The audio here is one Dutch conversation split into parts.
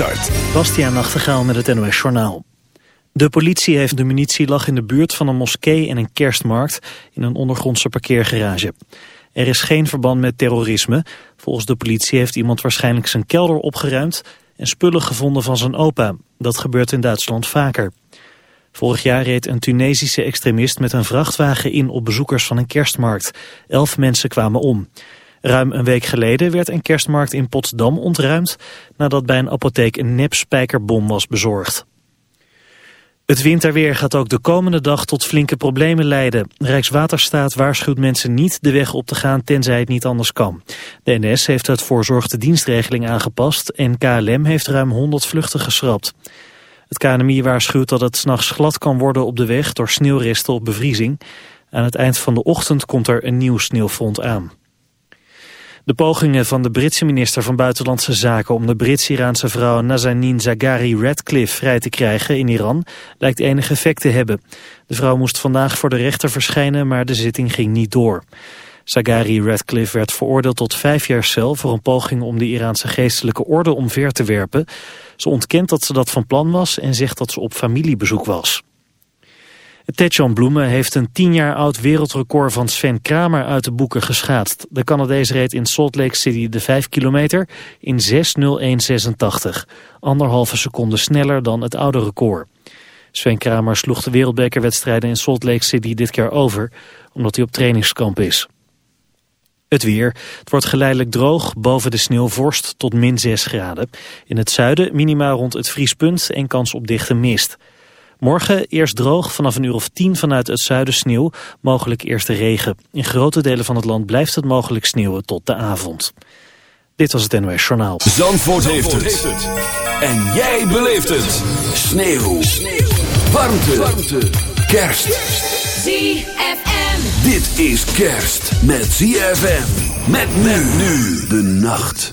start. Bastiaan Nachtegaal met het NOS Journaal. De politie heeft de munitielag in de buurt van een moskee en een kerstmarkt in een ondergrondse parkeergarage. Er is geen verband met terrorisme. Volgens de politie heeft iemand waarschijnlijk zijn kelder opgeruimd en spullen gevonden van zijn opa. Dat gebeurt in Duitsland vaker. Vorig jaar reed een Tunesische extremist met een vrachtwagen in op bezoekers van een kerstmarkt. Elf mensen kwamen om. Ruim een week geleden werd een kerstmarkt in Potsdam ontruimd... nadat bij een apotheek een nep-spijkerbom was bezorgd. Het winterweer gaat ook de komende dag tot flinke problemen leiden. Rijkswaterstaat waarschuwt mensen niet de weg op te gaan tenzij het niet anders kan. De NS heeft het voorzorgde dienstregeling aangepast en KLM heeft ruim 100 vluchten geschrapt. Het KNMI waarschuwt dat het s'nachts glad kan worden op de weg door sneeuwresten op bevriezing. Aan het eind van de ochtend komt er een nieuw sneeuwfront aan. De pogingen van de Britse minister van Buitenlandse Zaken om de Brits-Iraanse vrouw Nazanin Zaghari Radcliffe vrij te krijgen in Iran lijkt enig effect te hebben. De vrouw moest vandaag voor de rechter verschijnen, maar de zitting ging niet door. Zaghari Radcliffe werd veroordeeld tot vijf jaar cel voor een poging om de Iraanse geestelijke orde omver te werpen. Ze ontkent dat ze dat van plan was en zegt dat ze op familiebezoek was. Tetjan Bloemen heeft een tien jaar oud wereldrecord van Sven Kramer uit de boeken geschaatst. De Canadees reed in Salt Lake City de 5 kilometer in 6.01.86. Anderhalve seconde sneller dan het oude record. Sven Kramer sloeg de wereldbekerwedstrijden in Salt Lake City dit keer over, omdat hij op trainingskamp is. Het weer. Het wordt geleidelijk droog, boven de sneeuw vorst tot min 6 graden. In het zuiden minima rond het vriespunt en kans op dichte mist. Morgen eerst droog, vanaf een uur of tien vanuit het zuiden sneeuw, mogelijk eerste regen. In grote delen van het land blijft het mogelijk sneeuwen tot de avond. Dit was het NOS Journaal. Zandvoort, heeft, het. En jij beleeft het. Sneeuw. sneeuw. Warmte. Warmte. Kerst. ZFM. Dit is kerst met ZFM. Met men nu de nacht.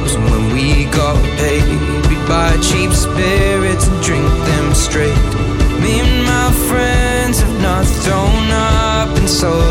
cheap spirits and drink them straight. Me and my friends have not thrown up in so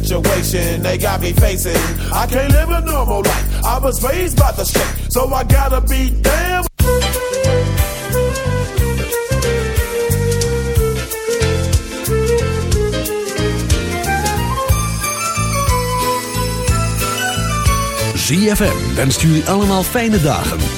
situation they got me facing. I can't live a normal life. I was raised by the shit, so I gotta be damn. ZFM wenst jullie allemaal fijne dagen.